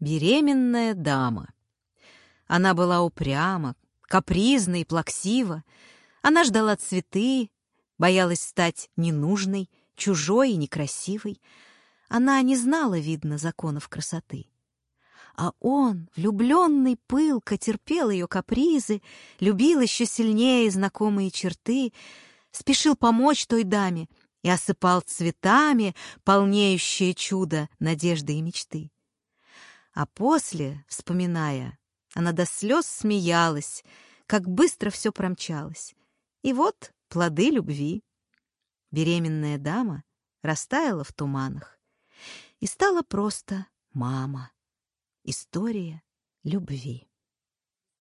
Беременная дама. Она была упряма, капризна и плаксива. Она ждала цветы, боялась стать ненужной, чужой и некрасивой. Она не знала, видно, законов красоты. А он, влюбленный пылко, терпел ее капризы, любил еще сильнее знакомые черты, спешил помочь той даме и осыпал цветами полнеющее чудо надежды и мечты. А после, вспоминая, она до слез смеялась, как быстро все промчалось. И вот плоды любви. Беременная дама растаяла в туманах и стала просто мама. История любви.